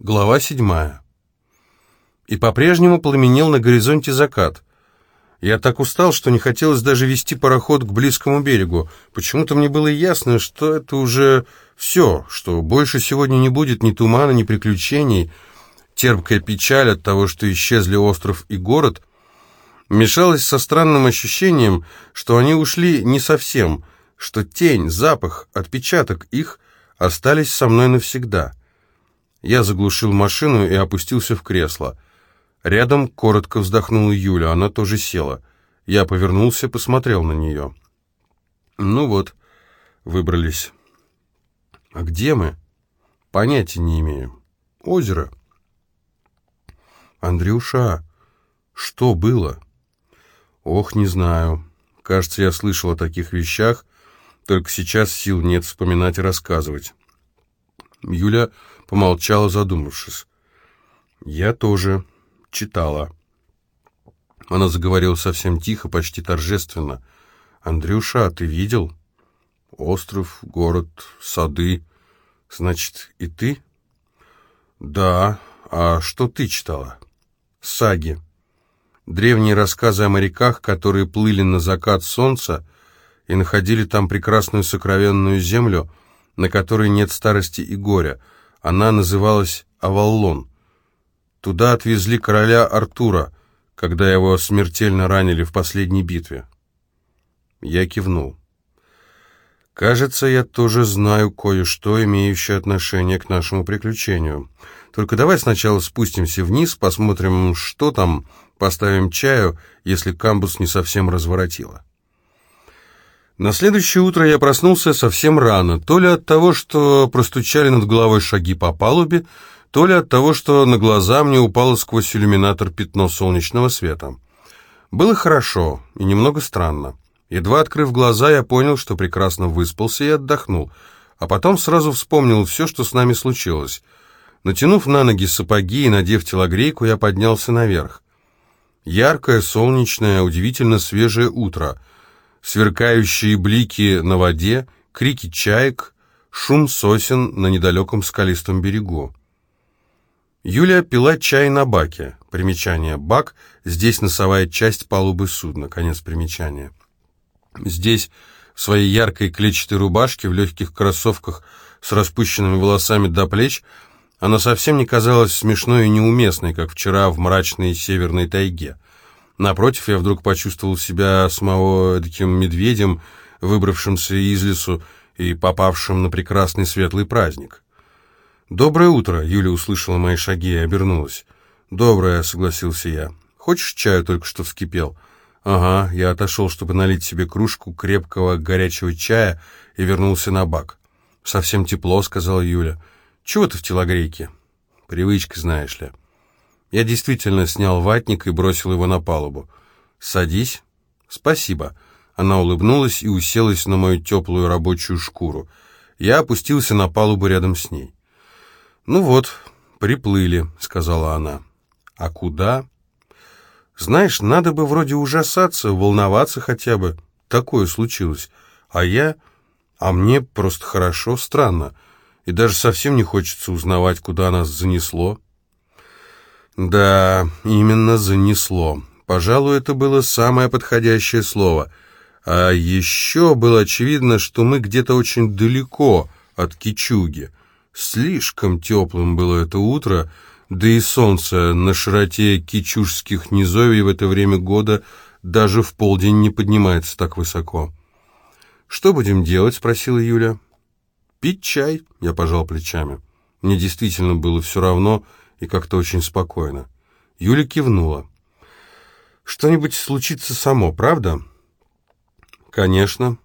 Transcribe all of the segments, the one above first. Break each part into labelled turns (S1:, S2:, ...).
S1: Глава седьмая. И по-прежнему пламенел на горизонте закат. Я так устал, что не хотелось даже вести пароход к близкому берегу. Почему-то мне было ясно, что это уже все, что больше сегодня не будет ни тумана, ни приключений. Терпкая печаль от того, что исчезли остров и город, мешалась со странным ощущением, что они ушли не совсем, что тень, запах, отпечаток их остались со мной навсегда. Я заглушил машину и опустился в кресло. Рядом коротко вздохнула Юля, она тоже села. Я повернулся, посмотрел на нее. «Ну вот, выбрались». «А где мы?» «Понятия не имею. Озеро». «Андрюша, что было?» «Ох, не знаю. Кажется, я слышал о таких вещах, только сейчас сил нет вспоминать и рассказывать». Юля помолчала, задумавшись. «Я тоже читала». Она заговорила совсем тихо, почти торжественно. «Андрюша, а ты видел? Остров, город, сады. Значит, и ты?» «Да. А что ты читала?» «Саги. Древние рассказы о моряках, которые плыли на закат солнца и находили там прекрасную сокровенную землю, на которой нет старости и горя» Она называлась Аваллон. Туда отвезли короля Артура, когда его смертельно ранили в последней битве. Я кивнул. «Кажется, я тоже знаю кое-что, имеющее отношение к нашему приключению. Только давай сначала спустимся вниз, посмотрим, что там, поставим чаю, если камбус не совсем разворотило». На следующее утро я проснулся совсем рано, то ли от того, что простучали над головой шаги по палубе, то ли от того, что на глаза мне упало сквозь иллюминатор пятно солнечного света. Было хорошо и немного странно. Едва открыв глаза, я понял, что прекрасно выспался и отдохнул, а потом сразу вспомнил все, что с нами случилось. Натянув на ноги сапоги и надев телогрейку, я поднялся наверх. Яркое, солнечное, удивительно свежее утро — сверкающие блики на воде, крики чаек, шум сосен на недалеком скалистом берегу. Юлия пила чай на баке. Примечание. Бак – здесь носовая часть палубы судна. Конец примечания. Здесь, в своей яркой клетчатой рубашке, в легких кроссовках с распущенными волосами до плеч, она совсем не казалась смешной и неуместной, как вчера в мрачной северной тайге. Напротив, я вдруг почувствовал себя самого таким медведем, выбравшимся из лесу и попавшим на прекрасный светлый праздник. «Доброе утро!» — Юля услышала мои шаги и обернулась. «Доброе!» — согласился я. «Хочешь чаю только что вскипел?» «Ага». Я отошел, чтобы налить себе кружку крепкого горячего чая и вернулся на бак. «Совсем тепло», — сказала Юля. «Чего ты в телогрейке?» «Привычка, знаешь ли». Я действительно снял ватник и бросил его на палубу. «Садись». «Спасибо». Она улыбнулась и уселась на мою теплую рабочую шкуру. Я опустился на палубу рядом с ней. «Ну вот, приплыли», — сказала она. «А куда?» «Знаешь, надо бы вроде ужасаться, волноваться хотя бы. Такое случилось. А я... А мне просто хорошо, странно. И даже совсем не хочется узнавать, куда нас занесло». Да, именно занесло. Пожалуй, это было самое подходящее слово. А еще было очевидно, что мы где-то очень далеко от Кичуги. Слишком теплым было это утро, да и солнце на широте кичужских низовий в это время года даже в полдень не поднимается так высоко. «Что будем делать?» — спросила Юля. «Пить чай», — я пожал плечами. Мне действительно было все равно, — и как-то очень спокойно. Юля кивнула. «Что-нибудь случится само, правда?» «Конечно».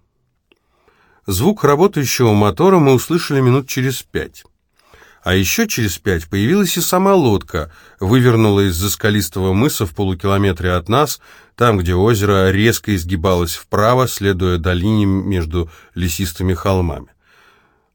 S1: Звук работающего мотора мы услышали минут через пять. А еще через пять появилась и сама лодка, вывернула из-за скалистого мыса в полукилометре от нас, там, где озеро резко изгибалось вправо, следуя долине между лесистыми холмами.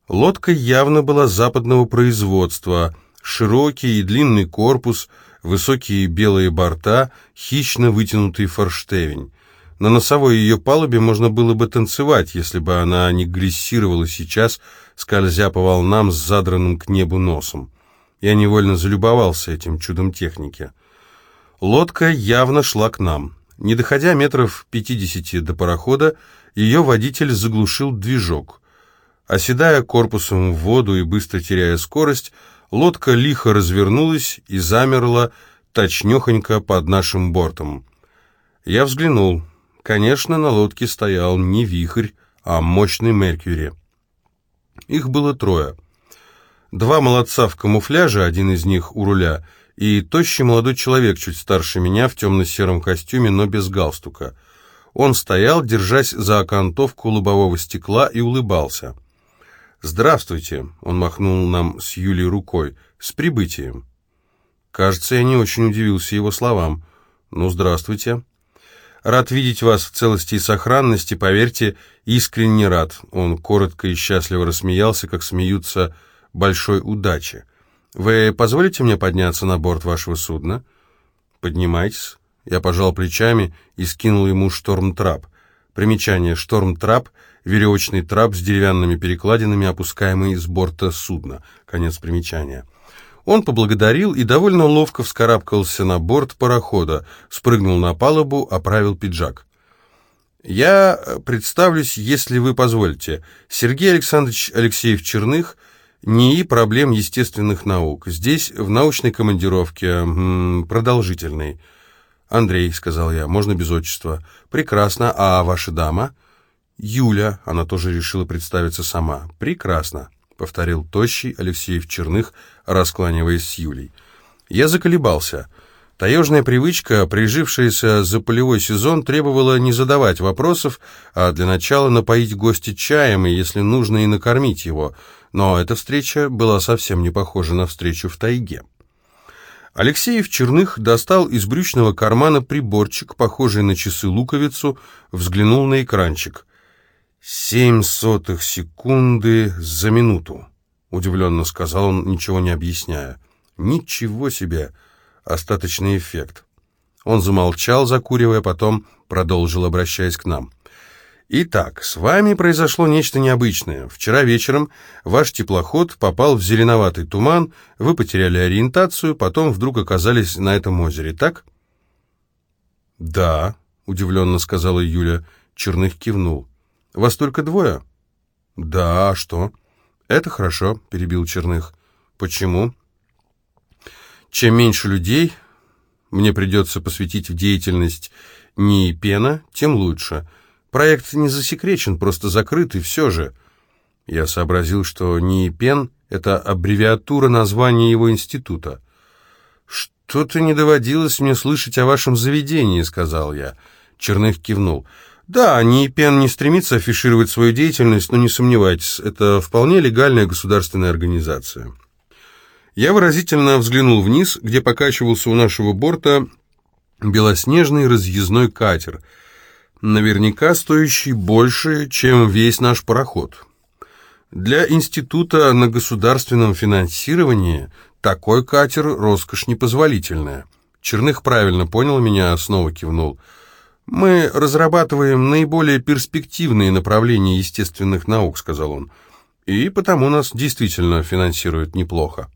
S1: Лодка явно была западного производства – Широкий и длинный корпус, высокие белые борта, хищно вытянутый форштевень. На носовой ее палубе можно было бы танцевать, если бы она не глиссировала сейчас, скользя по волнам с задранным к небу носом. Я невольно залюбовался этим чудом техники. Лодка явно шла к нам. Не доходя метров пятидесяти до парохода, ее водитель заглушил движок. Оседая корпусом в воду и быстро теряя скорость, лодка лихо развернулась и замерла точнехонько под нашим бортом. Я взглянул. Конечно, на лодке стоял не вихрь, а мощный Меркьюри. Их было трое. Два молодца в камуфляже, один из них у руля, и тощий молодой человек, чуть старше меня, в темно-сером костюме, но без галстука. Он стоял, держась за окантовку лобового стекла, и улыбался. «Здравствуйте», — он махнул нам с Юлей рукой, — «с прибытием». Кажется, я не очень удивился его словам. «Ну, здравствуйте». «Рад видеть вас в целости и сохранности, поверьте, искренне рад». Он коротко и счастливо рассмеялся, как смеются большой удачи. «Вы позволите мне подняться на борт вашего судна?» «Поднимайтесь». Я пожал плечами и скинул ему шторм-трап. Примечание «шторм-трап» — веревочный трап с деревянными перекладинами, опускаемый с борта судна. Конец примечания. Он поблагодарил и довольно ловко вскарабкался на борт парохода, спрыгнул на палубу, оправил пиджак. «Я представлюсь, если вы позволите. Сергей Александрович Алексеев Черных — НИИ проблем естественных наук. Здесь в научной командировке, м -м, продолжительной. Андрей, сказал я, можно без отчества. Прекрасно. А ваша дама? Юля. Она тоже решила представиться сама. Прекрасно, повторил тощий Алексеев Черных, раскланиваясь с Юлей. Я заколебался. Таежная привычка, прижившаяся за полевой сезон, требовала не задавать вопросов, а для начала напоить гостя чаем и, если нужно, и накормить его – но эта встреча была совсем не похожа на встречу в тайге. Алексеев Черных достал из брючного кармана приборчик, похожий на часы-луковицу, взглянул на экранчик. «Семь сотых секунды за минуту», — удивленно сказал он, ничего не объясняя. «Ничего себе! Остаточный эффект». Он замолчал, закуривая, потом продолжил, обращаясь к нам. Итак, с вами произошло нечто необычное. Вчера вечером ваш теплоход попал в зеленоватый туман, вы потеряли ориентацию, потом вдруг оказались на этом озере, так? Да, удивленно сказала Юля. Черных кивнул. Вас только двое? Да, а что? Это хорошо, перебил Черных. Почему? Чем меньше людей мне придется посвятить в деятельность НИИ Пена, тем лучше — Проект не засекречен, просто закрыт, и все же. Я сообразил, что НИИПЕН — это аббревиатура названия его института. «Что-то не доводилось мне слышать о вашем заведении», — сказал я. Черных кивнул. «Да, НИИПЕН не стремится афишировать свою деятельность, но не сомневайтесь, это вполне легальная государственная организация». Я выразительно взглянул вниз, где покачивался у нашего борта белоснежный разъездной катер — наверняка стоящий больше, чем весь наш пароход. Для института на государственном финансировании такой катер – роскошь непозволительная. Черных правильно понял меня, снова кивнул. «Мы разрабатываем наиболее перспективные направления естественных наук», – сказал он, – «и потому нас действительно финансируют неплохо».